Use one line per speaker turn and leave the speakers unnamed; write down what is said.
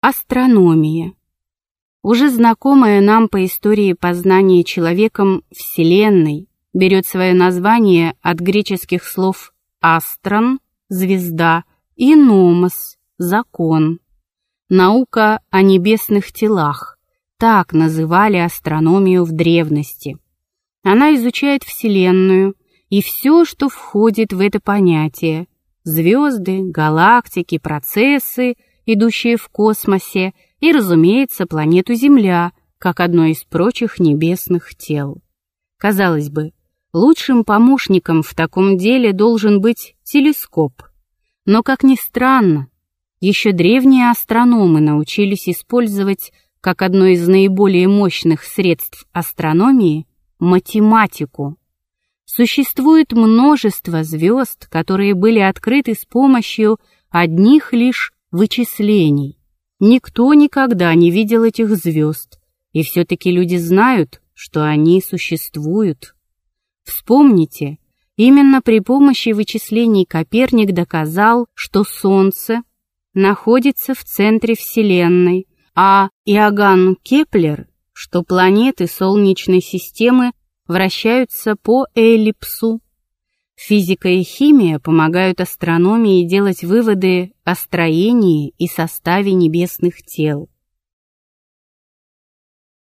Астрономия. Уже знакомая нам по истории познания человеком Вселенной берет свое название от греческих слов «астрон» — «звезда» и «номос» — «закон». Наука о небесных телах. Так называли астрономию в древности. Она изучает Вселенную и все, что входит в это понятие. Звезды, галактики, процессы, идущие в космосе, и, разумеется, планету Земля, как одно из прочих небесных тел. Казалось бы, лучшим помощником в таком деле должен быть телескоп. Но, как ни странно, еще древние астрономы научились использовать как одно из наиболее мощных средств астрономии математику. Существует множество звезд, которые были открыты с помощью одних лишь вычислений. Никто никогда не видел этих звезд, и все-таки люди знают, что они существуют. Вспомните, именно при помощи вычислений Коперник доказал, что Солнце находится в центре Вселенной, а Иоганн Кеплер, что планеты Солнечной системы вращаются по эллипсу. Физика и химия помогают астрономии делать выводы о строении и составе небесных тел.